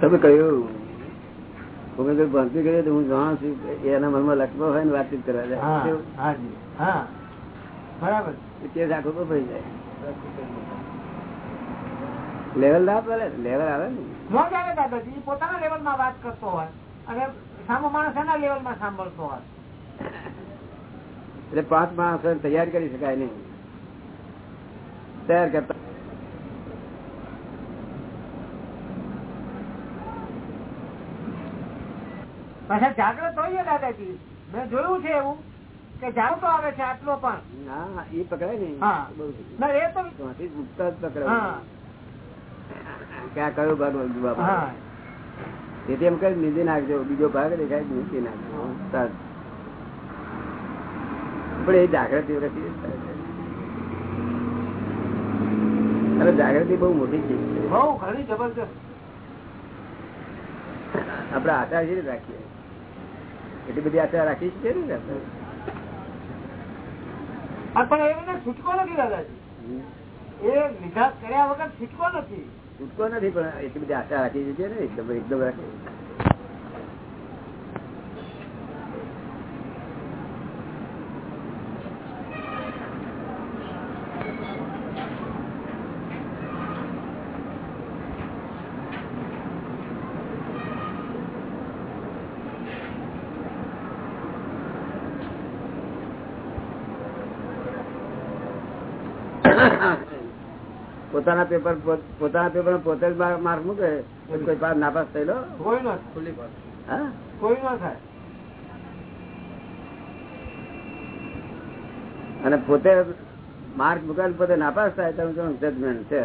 તમે કહ્યું. ભૂપેન્દ્ર ભક્તિ કરીએ તો હું જાણું છું એના મનમાં લક્ષ્મણ હોય ને વાતચીત કરવા જાય. બરાબર. કેસ આખો બફાઈ જાય. લેવલ ના પડે લેવલ આવે ને. નો આવે દાદાજી પોતાના લેવલમાં વાત કરતો હોય અને સામો માણસ એના લેવલમાં સાંભળતો હોય. એટલે પાંચ માણસ તૈયાર કરી શકાય નહીં. તૈયાર કરતા પાછા જાગ્રત હોઈએ દાદાજી. મેં જોયું છે એવું કે જાગૃત આવે છે આટલો પણ. ના એ પકડાય ને હા. એ તો જ પકડાય. ક્યાં કયો ભાગ બાપા હા. તેથી એમ કઈ નીચે નાખજો બીજો ભાગ દેખાય નીચે નાખજો. પણ એ જાગૃતિ. અને જાગૃતિ બહુ મોટી ચીજ છે. બહુ ઘણી જબરદસ્ત આપડે આચાર રાખીએ. એટલી બધી આશા રાખી છે ને પણ એને છૂટકો નથી દાદાજી. એ લીધા કર્યા વગર છૂટકો નથી. છૂટકો નથી પણ એટલી બધી આશા રાખી છે ને? એકદમ એકદમ રાખી. પોતાના પેપર પોતાના પેપર પોતે જ માર્ક મૂકે કોઈ પાસ નાપાસ થયેલો? કોઈ નો કોઈ નો થાય. અને પોતે માર્ક મૂકે પોતે નાપાસ થાય તો જજમેન્ટ છે?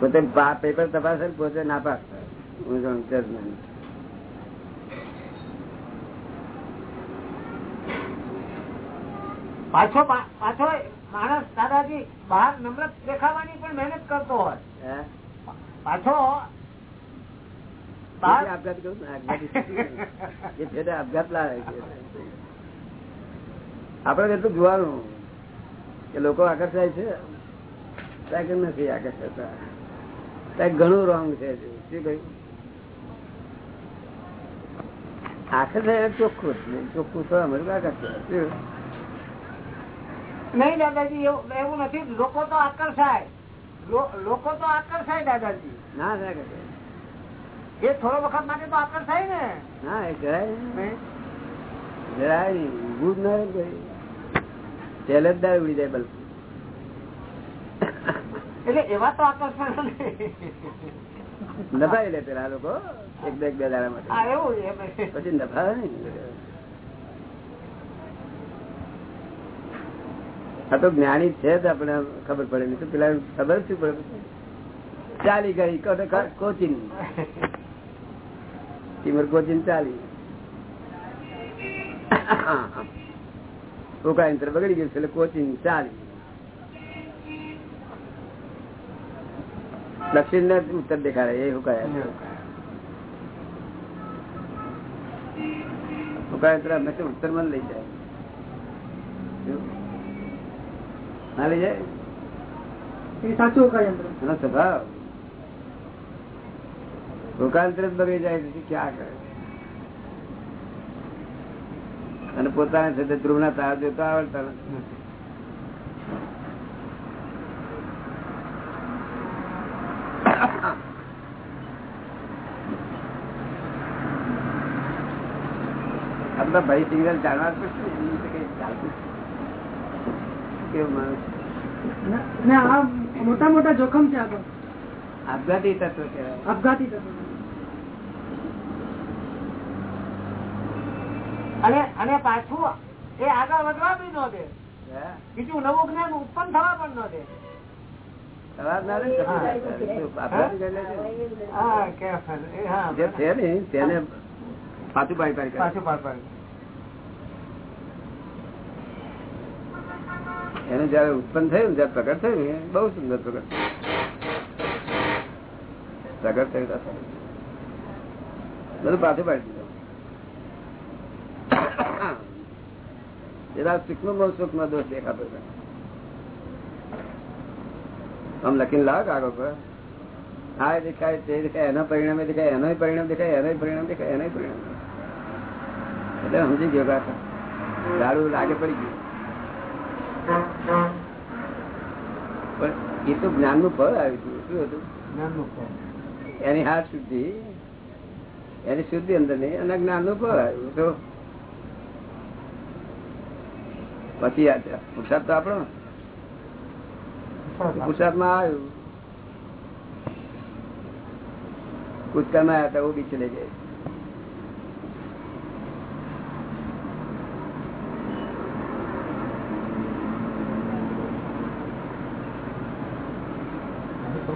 પોતે પેપર તપાસે ને પોતે નાપાસ થાય. જજમેન્ટ પાછો પાછો માણસ દાદાજી બહાર નમ્ર દેખાવાની પણ મહેનત કરતો હોય. પાછો આપઘાત આપઘાતી લાવે છે. એટલું જોવાનું. કે લોકો આકર્ષાય છે. કે નથી આકર્ષાતા. ત્યાં ઘણું રોંગ છે શું કહ્યું? આકર્ષાય ચોખ્ખું. ચોખ્ખું થવા મળ્યું આકર્ષાય? નહીં દાદાજી એવું નથી. લોકો તો આકર્ષાય. લોકો તો આકર્ષાય દાદાજી. ના એ થોડો વખત માટે તો આકર્ષાય ને. ના એ જરાય જરાય નહીં. જ ના દાડે ઉડી જાય બલ્બ. એટલે એવા તો આકર્ષણ. નફાઈ લે પેલા લોકો. એક બે એક બે દાડા માટે. પછી નફાવે ને આ તો જ્ઞાની છે જ આપણે, ખબર પડે નહીં. પેલા ખબર શું પડે? ચાલી ગઈ, કો- કોચિંગ ટીમર કોચિંગ ચાલી. ઉકા બગડી ગયું છે, એટલે કોચિંગ ચાલી. દક્ષિણ ને ઉત્તર દેખાડે, એ હુકાય અમે ઉત્તરમાં લઈ જાય. ના લઈ જાય સાચું એનો સ્વભાવ. હુકાયંત્ર જ બગડી જાય પછી ક્યાં કરે? અને પોતાના સાથે ધ્રુવ ના તાર જોતા આવડતા નથી. આપણા ભાઈ સિંગલ જાણવા જ પડશે ને, એની રીતે કઈ ચાલતું જ નથી. કેવું માણસ મોટા મોટા જોખમ છે આગળ. આપઘાતી તત્વ કહેવાય. આપઘાતી થતો અને અને પાછું એ આગળ વધવા બી ન દે. બીજું નવું જ્ઞાન ઉત્પન્ન થવા પણ ન દે. પાછું પાડી પાડી પાછું પાડ. એનું જયારે ઉત્પન્ન થયું જયારે પ્રગટ થયું ને બહુ સુંદર પ્રગટ થયું. પ્રગટ થયું બધું પાછું પાડી દીધું. એના સૂક્ષ્મ બહુ સૂક્ષ્મ દોષ દેખાતો આમ લખીને લાવ કાગળ પર. આ દેખાય, તે દેખાય, એના પરિણામે દેખાય એનો પરિણામ દેખાય એનો પરિણામ દેખાય એનો પરિણામ એટલે સમજી ગયો દારૂ લાગે પડી ગયું. પણ એ તો જ્ઞાનનું ફળ આવ્યું હતું શું હતું? જ્ઞાનનું ફળ. એની હાથ શુદ્ધિ. એની શુદ્ધિ અંદર નહીં અને જ્ઞાનનું ફળ આવ્યું. તો પછી પુરસાદ તો આપણો. પુરસાદમાં આવ્યું. કૂદકામાં આવ્યા હતા બીચ ચલે જાય તો?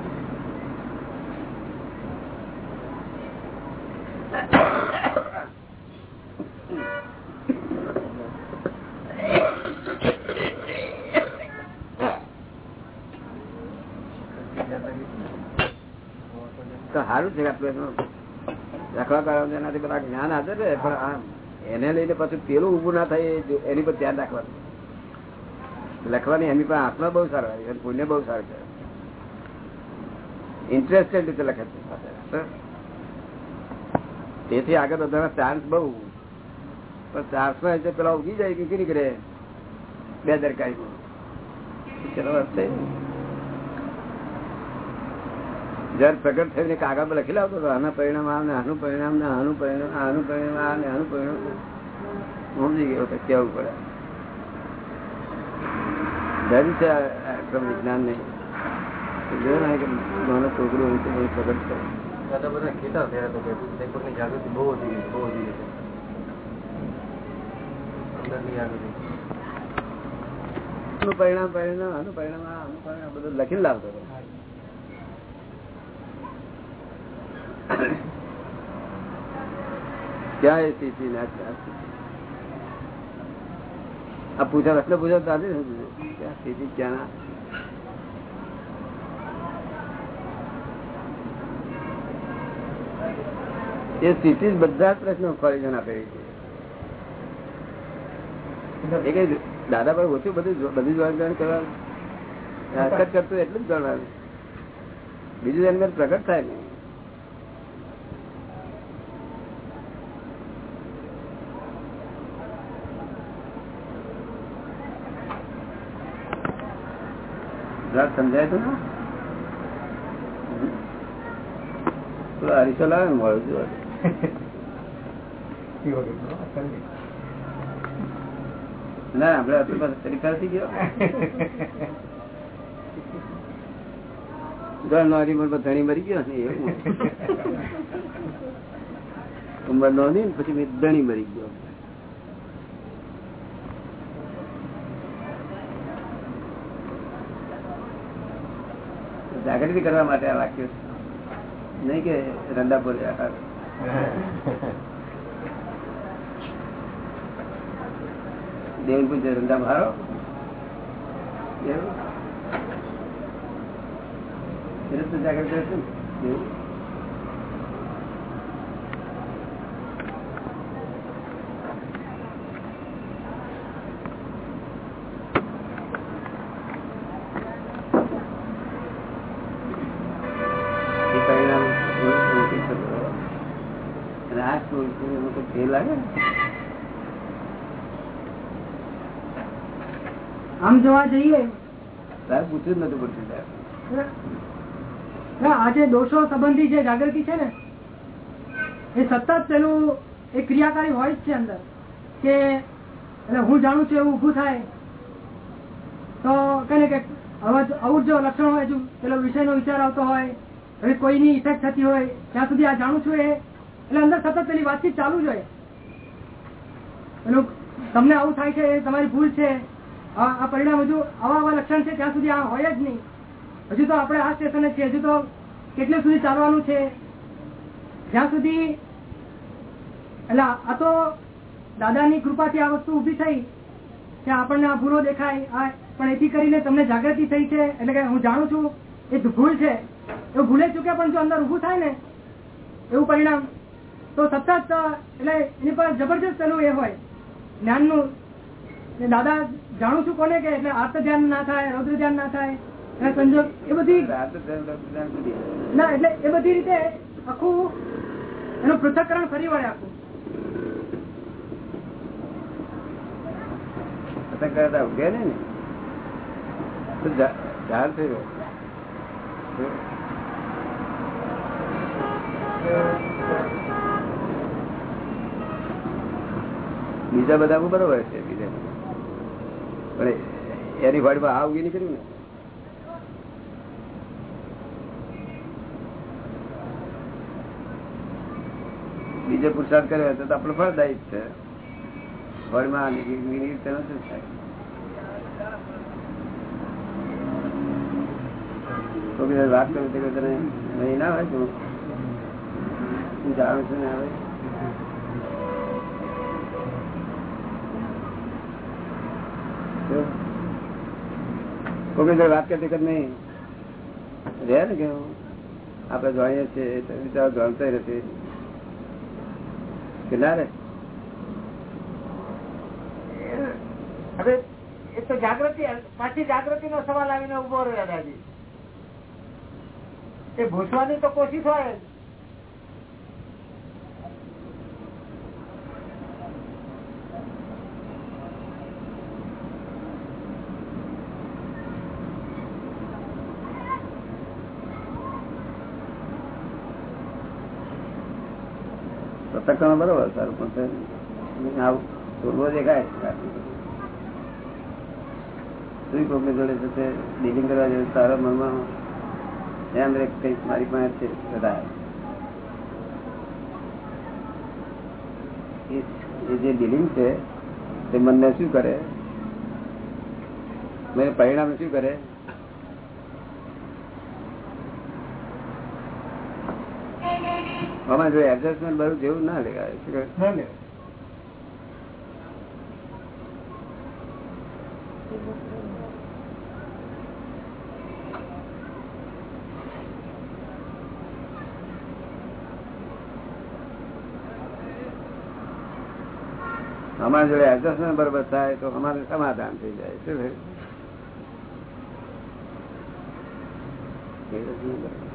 સારું છે આપડે રખવા કરવા એનાથી બધા જ્ઞાન હાજર રહે, પણ આમ એને લઈને પછી પેલું ઉભું ના થાય એની પર ધ્યાન રાખવાનું. લખવાની એની પણ આત્મા બહુ સારા પુણ્ય બહુ સારું છે. ઇન્ટરેસ્ટેડ રીતે લખે છે તેથી આગળ બધાના ચાન્સ બહુ. પણ ચાન્સમાં એટલે પેલા ઉગી જાય કે નીકળે બે દરકારી ચલો જયારે પ્રગટ થઈને કાગળ પર લખી લાવતો હતો, આના પરિણામ આવે ને આનું પરિણામ ને આનું પરિણામ આનું પરિણામ આવે ને આનું પરિણામ સમજી ગયો તો કેવું પડે. ધરી છે વિજ્ઞાન ને જો ને કે નાનો છોકરો હોય તો એ પ્રગટ કરે. દાદા બધા કહેતા થયા તો કે લેખકની જાગૃતિ બહુ વધી ગઈ બહુ વધી ગઈ અંદરની જાગૃતિ. પરિણામ પરિણામ આનું પરિણામ આનું પરિણામ બધું લખીને લાવતો ક્યાં એ સ્થિતિ ને આ પૂજા રત્ન પૂછા તાજે ક્યાં સ્થિતિ ક્યાં ના? એ સ્થિતિ બધા જ પ્રશ્નો ખોરી આપેલી છે. દાદા પર ઓછું બધું બધું જાણ કરવાનું? કરતું એટલું જ જોવાનું બીજું એની અંદર પ્રગટ થાય ને વાત સમજાય તો અરીસો લાવે ને ના આપડે આપણી પાસે તરીકા થઈ ગયો નોરી ધણી મરી ગયો ને એવું. ઉંમર નોંધી ને પછી મેં ધણી મરી ગયો. જાગૃતિ કરવા માટે આ વાક્ય નહીં કે રંડા બોલ્યા દેવ પૂજે ધંધા મારો જાગૃત રહેશે આમ જોવા જઈએ. સાહેબ પૂછ્યું નથી પૂછ્યું સાહેબ. તારે. ના, આ જે દોષો સંબંધી જે જાગૃતિ છે ને એ સતત પેલું એ ક્રિયાકારી હોય જ છે અંદર. કે એટલે હું જાણું છું એવું ઉભું થાય તો કઈ ને કે હવે આવું જો લક્ષણ હોય હજુ પેલો વિષયનો વિચાર આવતો હોય હવે કોઈની ઇફેક્ટ થતી હોય ત્યાં સુધી આ જાણું છું એ. એટલે અંદર સતત પેલી વાતચીત ચાલુ જ હોય. પેલું તમને આવું થાય છે, એ તમારી ભૂલ છે. આ પરિણામ હજુ આવા આવા લક્ષણ છે, ત્યાં સુધી આ હોય જ નહીં. હજુ તો આપણે આ સ્ટેશને છીએ, હજુ તો કેટલે સુધી ચાલવાનું છે? જ્યાં સુધી એટલે આ તો દાદાની કૃપાથી આ વસ્તુ ઊભી થઈ કે આપણને આ ભૂલો દેખાય. આ પણ એથી કરીને તમને જાગૃતિ થઈ છે, એટલે કે હું જાણું છું, એ ભૂલ છે. એવું ભૂલે ચૂક્યા, પણ જો અંદર ઉભું થાય ને, એવું પરિણામ, તો સતત, એટલે એની પર જબરજસ્ત પેલું એ હોય. જ્ઞાનનું નું દાદા જાણું છું કોને કે એટલે આર્ત ધ્યાન ના થાય રૌદ્ર ધ્યાન ના થાય સંજોગ એ બધી. ના એટલે એ બધી રીતે આખું એનું પૃથ્થકરણ ફરી વળે આખું કરતા ઉગે ને ને. તો ઝા- બીજા બધા બરોબર છે, બીજા પણ એની વાડીમાં આ ઉગી નીકળ્યું ને? બીજો પુરસાદ કર્યો તો આપણે ફળદાયી છે. ફળમાં તેનો થાય. વાત કરું તો ના હોય જાણું છું ને હવે. કોઈ વાત કરતી કર નહીં. રે ને કે આપડે જાણીએ છીએ વિચાર જાણતા નથી. કે રે? એ તો જાગૃતિ, પાછી જાગૃતિ નો સવાલ આવીને ઊભો રહ્યો એ ભૂસવાની તો કોશિશ હોય પતંગ બરોબર, સારું, પણ આવું પૂર્વ દેખાય. શું કોકની જોડે તે? ડીલિંગ કરવા જોઈએ તારા મનમાં ધ્યાન રે કંઈક મારી પાસે છે, બધા. એ જે ડીલિંગ છે, તે મનને શું કરે? મને પરિણામ શું કરે? આમાં જો એડજસ્ટમેન્ટ બધું જેવું ના લેવાય અમારા જોડે એડજસ્ટમેન્ટ બરોબર થાય તો અમારે સમાધાન થઈ જાય શું થયું Adjustment બરોબર.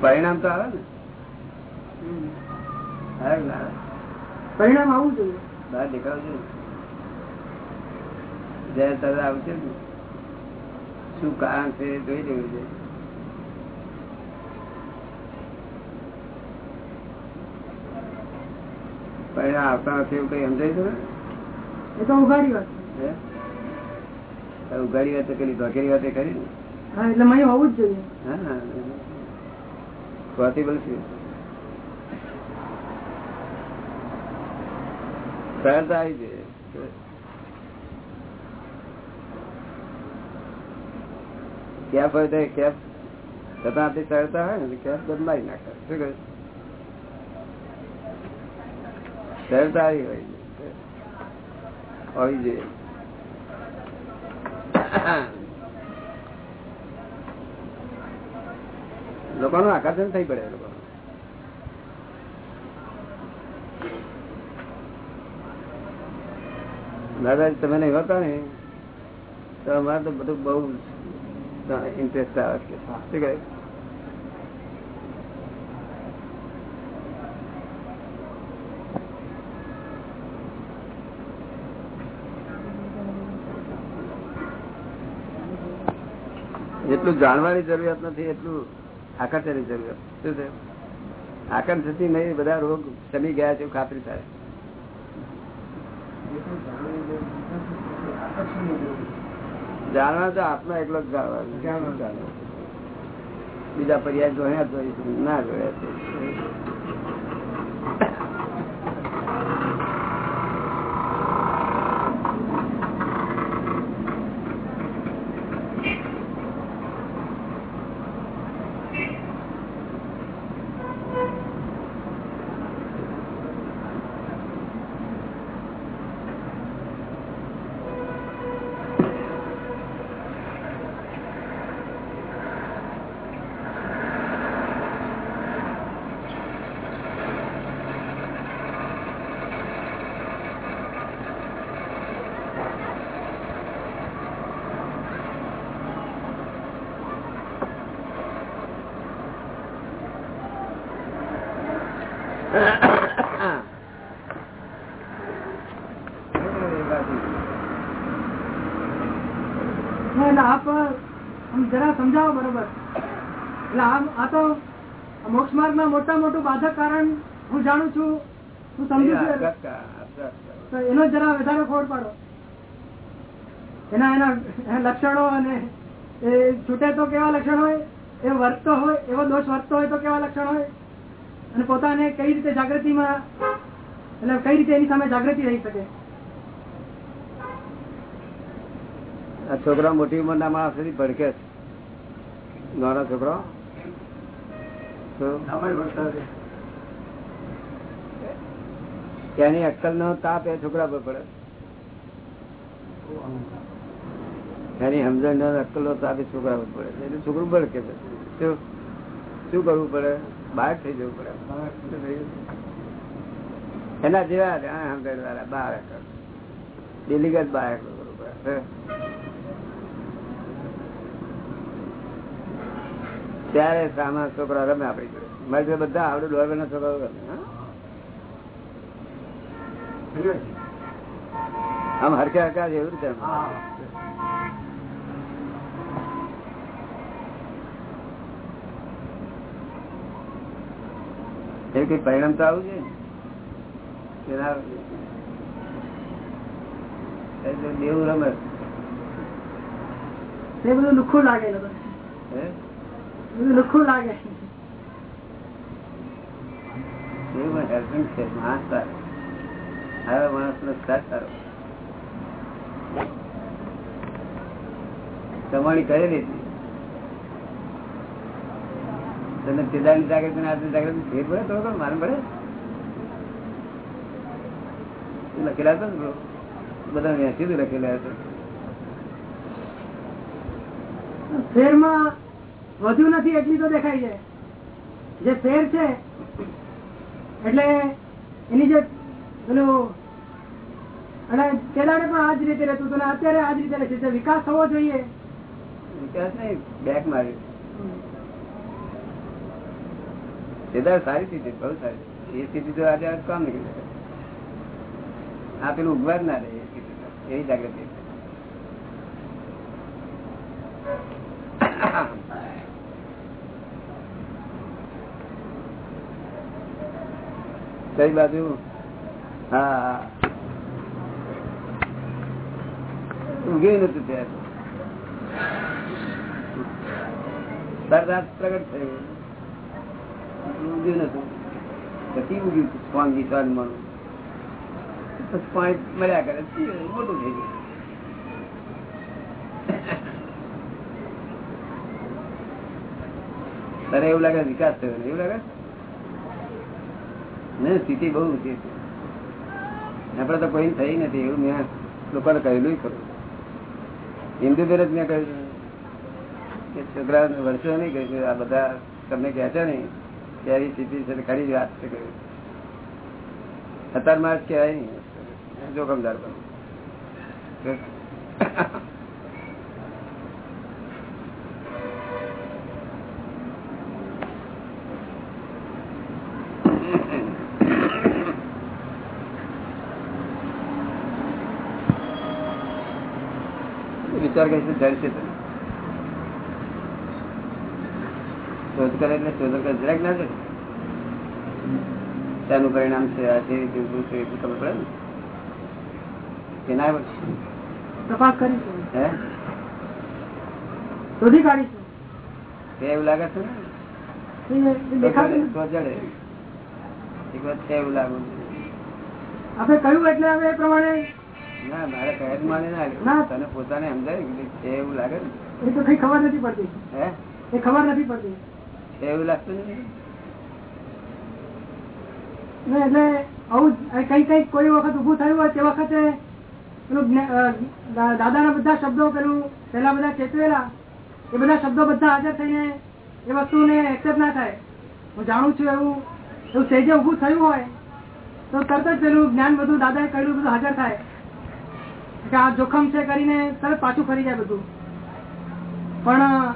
પરિણામ તો આવે ને? પરિણામ આવું જોઈએ. બહાર દેખાડજો જયારે તરત આવશે ને શું કારણ છે જોઈ લેવું છે. પરિણામ આવતા નથી એવું કઈ સમજાય છે ને? એ તો ઉઘાડી વાત. ઉઘાડી વાત કરી ધોકેરી વાત કરી ને? હા એટલે મને હોવું જ જોઈએ. હા. પોસિબલ છે. સરળતા આવી છે કેફ હોય તો કેફ છતાં આપણી સરળતા હોય ને કેફ બદલાઈ નાખે શું કહે સરળતા આવી હોય. હોવી જોઈએ લોકોનું આકર્ષણ થઈ પડે લોકો દાદાજી, તમે નહીં હોતા ને? તો અમારે તો બધું બહુ ઇન્ટરેસ્ટ આવે છે. શું કહે? એટલું જાણવાની જરૂરિયાત નથી, એટલું આકર્ષણની જરૂરિયાત. શું છે આકર્ષણથી નહીં બધા રોગ શમી ગયા છે ખાતરી થાય. જાણવા તો આપનો એકલો જાણવા. બીજા પર્યાય જોયા જોઈશું ના જોયા એટલે આમ આ તો મોક્ષ માર્ગ ના મોટા મોટું બાધક કારણ હું જાણું છું. હું સમજુ છું એનો. જરા વધારે ખોડ પાડો. એના એના લક્ષણો અને એ છૂટે તો કેવા લક્ષણ હોય? એ વર્તતો હોય એવો દોષ વર્તતો હોય તો કેવા લક્ષણ હોય? અને પોતાને કઈ રીતે જાગૃતિમાં એટલે કઈ રીતે એની સામે જાગૃતિ રહી શકે? છોકરા મોટી ઉંમર ના માણસ ભડકે છે. નાનો છોકરો. તો એની અક્કલ નો તાપ એ છોકરા પર પડે. ત્યાંની સમજણ નો અક્કલ નો તાપ એ છોકરા પર પડે. એટલે છોકરું ભડકે કે શું કરવું પડે? બહાર થઈ જવું પડે. એના જેવા સમજણ વાળા બહાર દિલ્હી બહાર કરવું પડે. ત્યારે સામા છોકરા રમે આપડી જોડે. મારી જોડે બધા આવડે દોઢ ના છોકરાઓ રમે આમ હરખે હરખા જેવું છે. એ કઈ પરિણામ તો આવું છે? દેવું રમે. એ બધું લુખું લાગે હે? લુખું લાગે હવે માણસ નો સારો. કમાણી કરેલી હતી. તને પેદાની જાગૃતિ ને આજની જાગૃતિ ફેર પડે તો મારે પડે? લખેલા હતા ને? બધા સીધું લખેલા હતા ફેરમાં વધુ નથી, એટલી તો દેખાય છે. જે ફેર છે, એટલે એની જે પેલું, અને પેલા પણ આ જ રીતે રહેતું હતું અત્યારે આ જ રીતે રહેશે. વિકાસ થવો જોઈએ. વિકાસ નહીં બેક મારી. કેદાર સારી સ્થિતિ, બહુ સારી એ સ્થિતિ તો આજે કામ નીકળી આ પેલું ઉગવા જ ના રહે, એ સ્થિતિ. એવી જાગૃતિ. કઈ બાજુ? હા ઉગે નતું ત્યારે સરદાર પ્રગટ થયું ઉગ્યું નતું પછી ઉગ્યું સ્વામી સ્વાદમાં પછી પાણી મળ્યા કરે મોટું થઈ ગયું. તારે એવું લાગે વિકાસ થયો એવું લાગે? સ્થિતિ બહુ ઊંચી છે. આપડે તો કોઈ થઈ નથી, એવું મેં લોકોને કહેલું ખરું. હિન્દુ બેર જ મેં કહ્યું. કે છોકરા વર્ષો નહીં કહ્યું આ બધા તમને કહે છે ને ત્યારે સ્થિતિ છે ખરી જ વાત છે કહ્યું અત્યારમાં જ કહેવાય નહીં. જોખમદાર પણ વિચાર કરીશું જડશે તો શોધ એટલે શોધ કરે જરાક ના છે તેનું પરિણામ છે આ છે જેવું છે એટલું ખબર પડે ને? તપાસ કરીશું હે? શોધી કાઢીશું એવું લાગે છે. આપણે કહ્યું એટલે હવે એ પ્રમાણે ના મારે જ માને ના. તને પોતાને સમજાય છે એવું લાગે ને? એ તો કઈ ખબર નથી પડતી. હે? એ ખબર નથી પડતી. એવું લાગતું નથી? એટલે આવું કઈ કઈ કોઈ વખત ઉભું થયું હોય તે વખતે પેલું દાદાના બધા શબ્દો પેલું પેલા બધા ચેતવેલા એ બધા શબ્દો બધા હાજર થઈને એ વસ્તુને એક્સેપ્ટ ના થાય. હું જાણું છું એવું એવું સેજે ઉભું થયું હોય તો તરત જ પેલું જ્ઞાન બધું દાદાએ કહ્યું બધું હાજર થાય. આ જોખમ છે કરીને તરત પાછું ફરી જાય બધું. પણ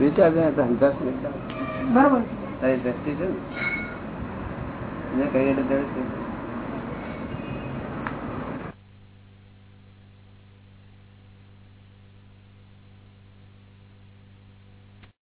વિચાર બરોબર. તારી દ્રષ્ટિ છે ને? કઈ રીતે